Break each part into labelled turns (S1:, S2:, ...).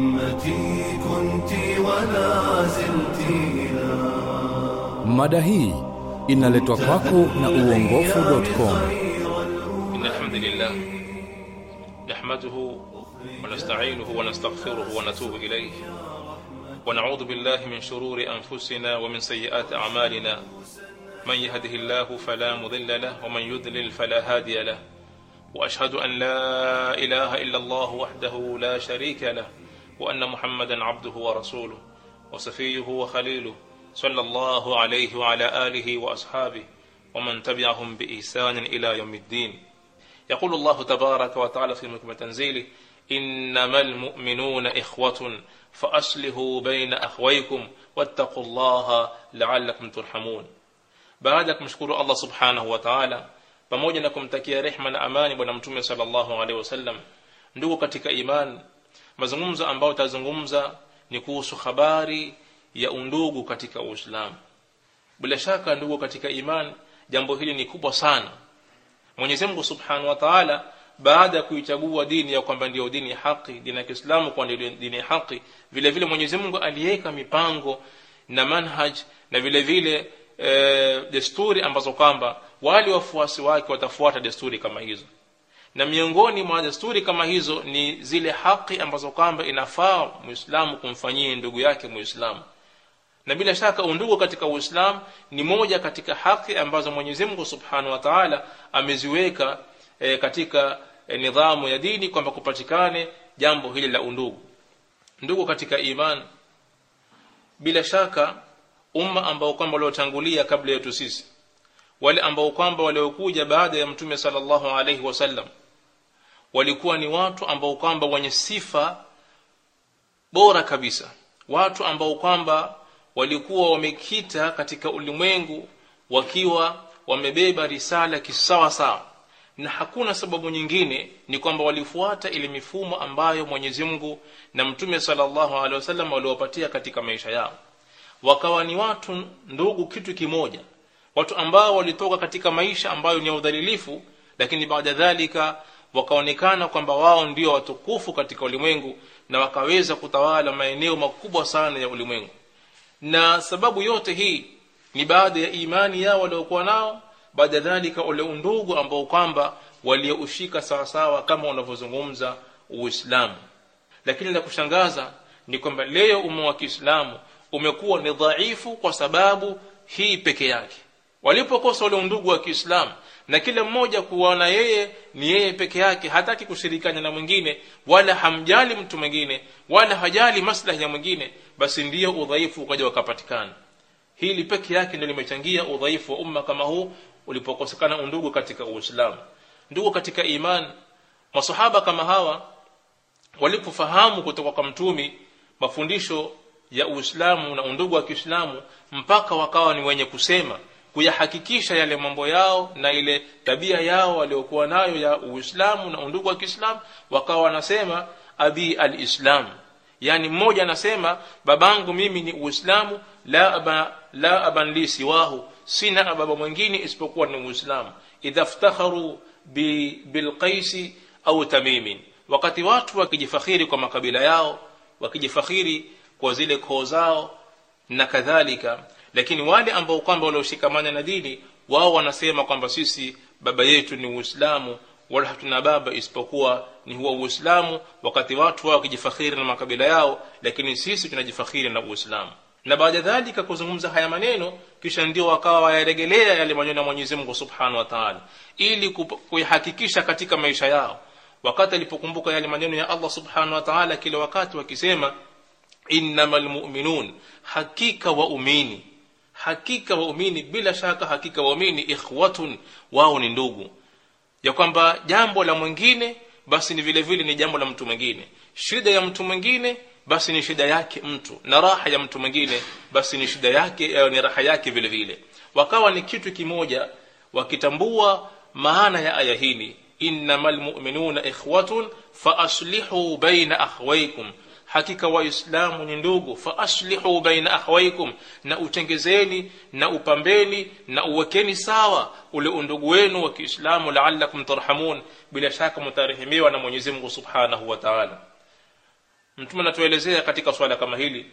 S1: أمتي كنت ولا زلت
S2: لا. مده إن لتوقفك نأوانغوفو.com
S3: إن الحمد لله نحمده ونستعينه ونستغفره ونتوب إليه. ونعوذ بالله من شرور أنفسنا ومن سيئات أعمالنا. من يهده الله فلا مضل له ومن يذلل فلا هادي له. وأشهد أن لا إله إلا الله وحده لا شريك له. وأن محمدا عبده ورسوله وصفيه وخليله صلى الله عليه وعلى آله وأصحابه ومن تبعهم بإحسان إلى يوم الدين. يقول الله تبارك وتعالى في محكم تنزيله إنما المؤمنون إخوة فأصلحوا بين أخويكم واتقوا الله لعلكم ترحمون. Baada ya kumshukuru Allah subhanahu wa ta'ala. Pamoja na kumtakia rehma na amani bwana mtume sallallahu alaihi wasallam. Ndugu katika iman mazungumzo ambayo tazungumza ni kuhusu habari ya undugu katika Uislamu. Bila shaka ndugu katika iman jambo hili ni kubwa sana. Mwenyezi Mungu Subhanahu wa Ta'ala baada ya kuichagua dini ya kwamba ndio dini haki dini ya Kiislamu kwa ndio dini haki vile vile Mwenyezi Mungu aliweka mipango na manhaj na vile vile e, desturi ambazo kwamba wale wafuasi wake watafuata desturi kama hizo na miongoni mwa desturi kama hizo ni zile haki ambazo kwamba inafaa Muislamu kumfanyia ndugu yake Muislamu na bila shaka undugu katika Uislamu ni moja katika haki ambazo Mwenyezi Mungu Subhanahu wa Ta'ala ameziweka e, katika e, nidhamu ya dini kwamba kupatikane jambo hili la undugu. Ndugu katika iman bila shaka umma ambao kwamba waliotangulia kabla yetu sisi wale ambao kwamba waliokuja baada ya mtume sallallahu alaihi wasallam walikuwa ni watu ambao kwamba wenye sifa bora kabisa. Watu ambao kwamba walikuwa wamekita katika ulimwengu wakiwa wamebeba risala kisawa sawa. Na hakuna sababu nyingine ni kwamba walifuata ile mifumo ambayo Mwenyezi Mungu na Mtume sallallahu alaihi wasallam waliwapatia katika maisha yao. Wakawa ni watu ndugu kitu kimoja watu ambao walitoka katika maisha ambayo ni ya udhalilifu lakini baada dhalika wakaonekana kwamba wao ndio watukufu katika ulimwengu na wakaweza kutawala maeneo makubwa sana ya ulimwengu. Na sababu yote hii ni baada ya imani yao waliokuwa nao baada dhalika ule undugu ambao kwamba walioushika sawasawa kama unavyozungumza Uislamu. Lakini la kushangaza ni kwamba leo umma wa Kiislamu umekuwa ni dhaifu kwa sababu hii peke yake walipokosa ule undugu wa Kiislamu na kila mmoja kuona yeye ni yeye peke yake hataki kushirikana na mwingine wala hamjali mtu mwingine wala hajali maslahi ya mwingine basi ndiyo udhaifu ukaja wakapatikana hili peke yake ndio limechangia udhaifu wa umma kama huu ulipokosekana undugu katika Uislamu. Ndugu katika iman masahaba kama hawa walipofahamu kutoka kwa mtumi mafundisho ya Uislamu na undugu wa Kiislamu mpaka wakawa ni wenye kusema kuyahakikisha yale mambo yao na ile tabia yao waliokuwa nayo ya Uislamu na undugu wa Kiislamu. Wakawa wanasema abi alislam. Yani mmoja anasema babangu mimi ni Uislamu la aba la aban li siwahu. Sina baba mwingine isipokuwa ni Uislamu. Idha iftakharu bi bilqaisi au tamimin. Wakati watu wakijifakhiri kwa makabila yao wakijifakhiri kwa zile koo zao na kadhalika lakini wale ambao kwamba walioshikamana na dini wao wanasema kwamba sisi baba yetu ni Uislamu wala hatuna baba isipokuwa ni huwa Uislamu wakati watu wao wakijifakhiri na makabila yao lakini sisi tunajifakhiri na Uislamu. Na baada dhalika kuzungumza haya maneno kisha ndio wakawa wayaregelea yale maneno ya Mwenyezi Mungu Subhanahu wa Ta'ala ili kuihakikisha katika maisha yao. Wakati alipokumbuka yale maneno ya Allah Subhanahu wa Ta'ala kila wakati wakisema innamal mu'minun hakika waumini hakika waumini bila shaka hakika waumini ikhwatun wao ni ndugu. Ya kwamba jambo la mwingine basi ni vile vile ni jambo la mtu mwingine. Shida ya mtu mwingine basi ni shida yake mtu. Na raha ya mtu mwingine basi ni shida yake eh, ni raha yake vile vile. Wakawa ni kitu kimoja wakitambua maana ya aya hili innamal mu'minuna ikhwatun fa aslihu baina akhwaykum hakika waislamu ni ndugu. Fa aslihu baina akhwaykum na utengezeni na upambeni na uwekeni sawa ule undugu wenu wa Kiislamu la'allakum tarhamun bila shaka mtarehemiwa na Mwenyezi Mungu Subhanahu wa Ta'ala. Mtume anatuelezea katika swala kama hili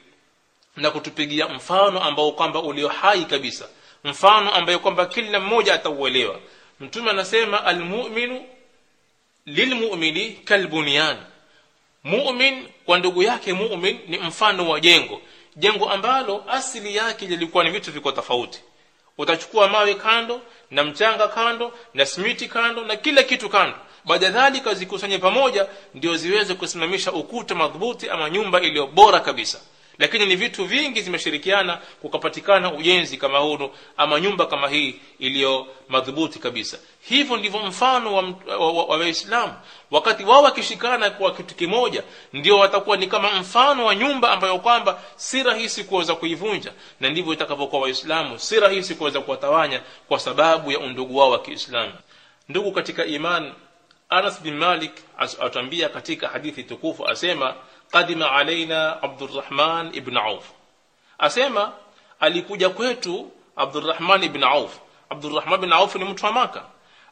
S3: na kutupigia mfano ambao kwamba ulio hai kabisa. Mfano ambayo kwamba kila mmoja atauelewa. Mtume anasema almu'minu lilmu'mini kalbunyan. Mu'min kwa ndugu yake mu'min ni mfano wa jengo. Jengo ambalo asili yake lilikuwa ni vitu viko tofauti. Utachukua mawe kando na mchanga kando na smiti kando na kila kitu kando. Baada dhalika zikusanye pamoja ndio ziweze kusimamisha ukuta madhubuti ama nyumba iliyo bora kabisa lakini ni vitu vingi zimeshirikiana kukapatikana ujenzi kama huu ama nyumba kama hii iliyo madhubuti kabisa. Hivyo ndivyo mfano wa waislamu wa, wa, wa wakati wao wakishikana kwa kitu kimoja ndio watakuwa ni kama mfano wa nyumba ambayo kwamba si rahisi kuweza kuivunja. Na ndivyo itakavyokuwa waislamu si rahisi kuweza kuwatawanya kwa sababu ya undugu wao wa kiislamu. Ndugu katika iman Anas bin Malik atuambia katika hadithi tukufu asema qadima alaina Abdurrahman ibn Auf. Asema alikuja kwetu Abdurrahman ibn Auf. Abdurrahman ibn Auf ni mtu wa Maka.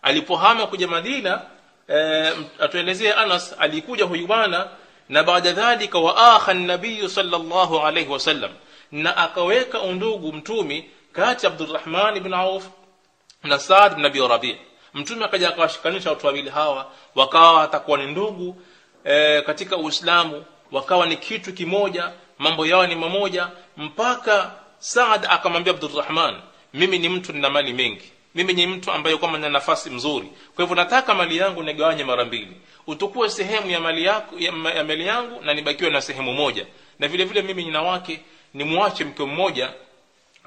S3: Alipohama kuja Madina e, atuelezea Anas alikuja huyu bwana na baada dhalika wa akha an-nabiy sallallahu alayhi wasallam na akaweka undugu mtumi kati Abdurrahman ibn Auf na Saad ibn Abi Rabi' mtume akaja akawashikanisha watu wawili hawa wakawa atakuwa ni ndugu e, katika Uislamu wakawa ni kitu kimoja mambo yao ni mamoja mpaka Saad akamwambia Abdurrahman mimi ni mtu nina mali mengi. Mimi ni mtu ambaye kwamba nina nafasi mzuri. Kwa hivyo nataka mali yangu nigawanye mara mbili. Utukue sehemu ya mali yako ya, ya mali yangu na nibakiwe na sehemu moja. Na vile vile mimi nina wake nimwache mke mmoja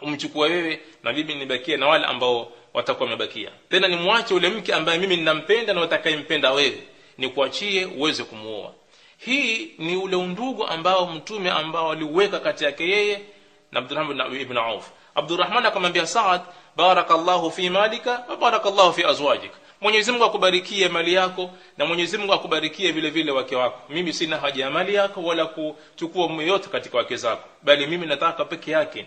S3: umchukue wewe na mimi nibakie na wale ambao watakuwa wamebakia. Tena nimwache ule mke ambaye mimi ninampenda na utakayempenda wewe. Nikuachie uweze kumuoa hii ni ule undugu ambao mtume ambao aliuweka kati yake yeye na Abdurrahman ibn Auf. Abdurrahman akamwambia Saad barakallahu fi malika wa barakallahu fi azwajik. Mwenyezi Mungu akubarikie mali yako na Mwenyezi Mungu akubarikie vile vile wake wako. Mimi sina haja ya mali yako wala kuchukua mume yote katika wake zako bali mimi nataka peke yake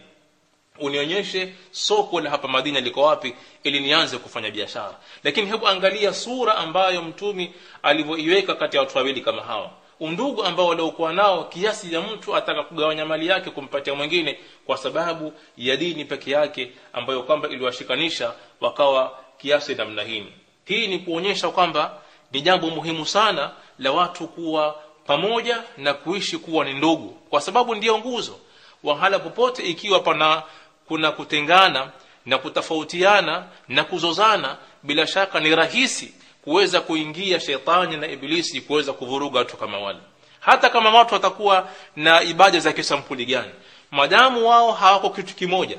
S3: unionyeshe soko la hapa Madina liko wapi ili nianze kufanya biashara. Lakini hebu angalia sura ambayo mtumi alivyoiweka kati ya watu wawili kama hawa undugu ambao waliokuwa nao kiasi ya mtu ataka kugawanya mali yake kumpatia mwingine kwa sababu ya dini peke yake ambayo kwamba iliwashikanisha wakawa kiasi namna hii. Hii ni kuonyesha kwamba ni jambo muhimu sana la watu kuwa pamoja na kuishi kuwa ni ndugu kwa sababu ndiyo nguzo. Wahala popote ikiwa pana kuna kutengana na kutofautiana na kuzozana bila shaka ni rahisi kuweza kuingia shetani na ibilisi kuweza kuvuruga watu kama wale. Hata kama watu watakuwa na ibada za kisampuli gani. Madamu wao hawako kitu kimoja.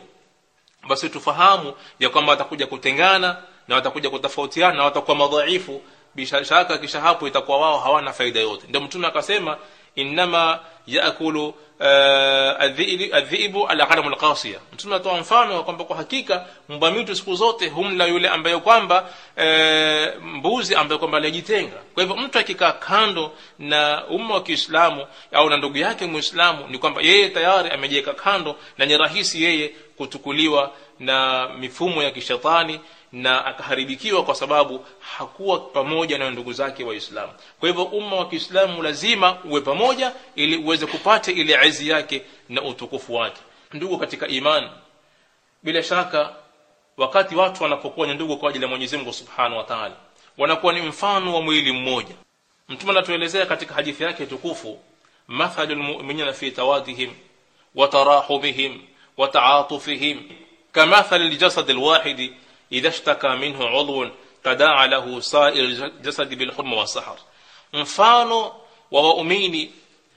S3: Basi tufahamu ya kwamba watakuja kutengana na watakuja kutofautiana na watakuwa madhaifu. Bishashaka shaka kisha hapo itakuwa wao hawana faida yote. Ndio mtume akasema inma yaakulu adhibu ala ghanam alqasiya mtume atoa mfano kwamba kwa hakika mbwa mwitu siku zote humla yule ambaye kwamba mbuzi ambaye kwamba alijitenga kwa hivyo mtu akikaa kando na umma wa Kiislamu au na ndugu yake Muislamu ni kwamba yeye tayari amejiweka kando na ni rahisi yeye kutukuliwa na mifumo ya kishetani na akaharibikiwa kwa sababu hakuwa pamoja na ndugu zake waislamu. Kwa hivyo umma wa Kiislamu lazima uwe pamoja ili uweze kupata ile izi yake na utukufu wake. Ndugu katika imani bila shaka wakati watu wanapokuwa ni ndugu kwa ajili ya Mwenyezi Mungu Subhanahu wa Ta'ala wanakuwa ni mfano wa mwili mmoja. Mtume anatuelezea katika hadithi yake tukufu mathalul mu'minina fi tawadihim wa tarahumihim wa ta'atufihim kamathal aljasad alwahid idha ishtaka minhu 'udhun tadaa lahu sa'ir jasad wa sahar mfano wa waumini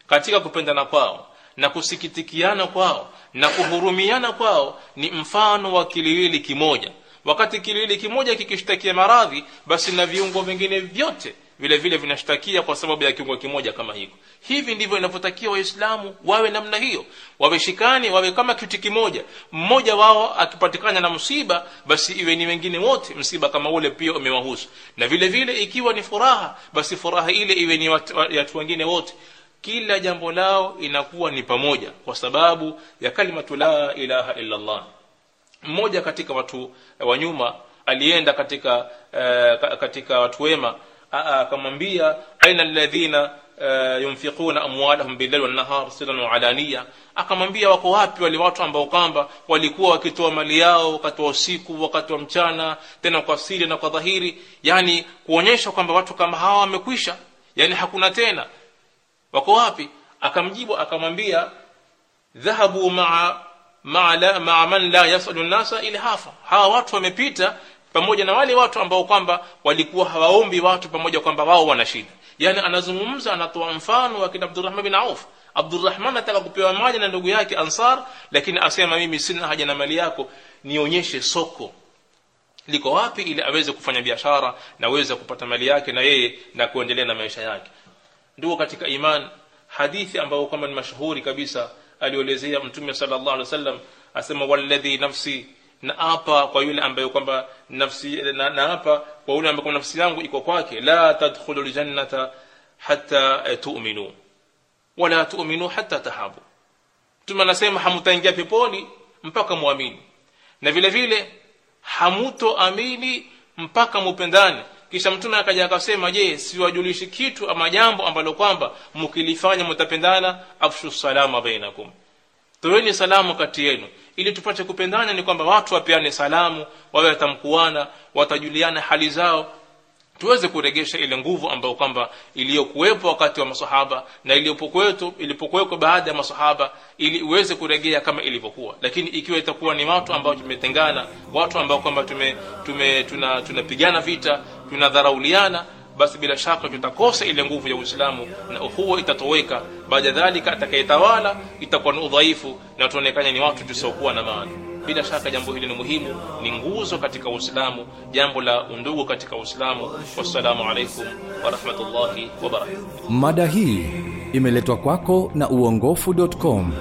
S3: katika kupendana kwao na kusikitikiana kwao na kuhurumiana kwao ni mfano wa kiliwili kimoja. Wakati kiliwili kimoja kikishtakia maradhi basi na viungo vingine vyote vile vile vinashtakia kwa sababu ya kiungo kimoja kama hiko. Hivi ndivyo inavyotakiwa waislamu wawe namna hiyo. Wawe shikani wawe kama kitu kimoja. Mmoja wao akipatikana na msiba basi iwe ni wengine wote msiba kama ule pia umewahusu. Na vile vile ikiwa ni furaha basi furaha ile iwe ni watu, wengine wote. Kila jambo lao inakuwa ni pamoja kwa sababu ya kalimatu la ilaha illa Allah mmoja katika watu wa nyuma alienda katika uh, katika watu wema akamwambia aina alladhina uh, yunfiquna amwalahum billaili wannahar sirran wa alaniya. Akamwambia wako wapi wale watu ambao kwamba walikuwa wakitoa mali yao wakati wa usiku wakati wa mchana tena kwa siri na kwa dhahiri? Yani kuonyesha kwamba watu kama hawa wamekwisha. Yani hakuna tena. Wako wapi? Akamjibu akamwambia dhahabu maa maa la, maa man la yasalu nasa ilhafa. Hawa watu wamepita pamoja na wale watu ambao kwamba walikuwa hawaombi watu pamoja kwamba wao wana shida. Yani anazungumza anatoa mfano wa kina Abdurrahman bin Auf. Abdurrahman anataka kupewa maji na ndugu yake Ansar lakini asema mimi sina haja na mali yako nionyeshe soko. Liko wapi ili aweze kufanya biashara na aweze kupata mali yake na yeye na kuendelea na maisha yake? Ndio katika iman hadithi ambayo kama ni mashuhuri kabisa alielezea mtume sallallahu alaihi wasallam asema walladhi nafsi naapa kwa yule ambaye kwamba nafsi na, na apa kwa yule ambaye kwamba nafsi yangu iko kwake la tadkhulu aljannata hatta eh, tu'minu. Wala tu'minu hatta tahabu. Mtume anasema hamtaingia peponi mpaka muamini. Na vile vile hamutoamini mpaka mupendane. Kisha mtume akaja akasema je siwajulishi kitu ama jambo ambalo kwamba mkilifanya mtapendana afshu salama bainakum toeni salamu kati yenu. Ili tupate kupendana ni kwamba watu wapeane salamu wawe watamkuana watajuliana hali zao. Tuweze kuregesha ile nguvu ambayo kwamba iliyokuwepo wakati wa masahaba na iliyopokuwepo ilipokuwepo baada ya masahaba ili uweze kuregea kama ilivyokuwa. Lakini ikiwa itakuwa ni watu ambao tumetengana watu ambao kwamba tume, tume tuna tunapigana vita tunadharauliana basi bila shaka tutakosa ile nguvu ya Uislamu na uhuo itatoweka. Baada dhalika atakayetawala itakuwa ni udhaifu na tuonekane ni watu tusiokuwa na maana. Bila shaka jambo hili ni muhimu ni nguzo katika Uislamu jambo la undugu katika Uislamu. Wassalamu alaikum wa rahmatullahi wa barakatuh.
S2: Mada hii imeletwa kwako na uongofu.com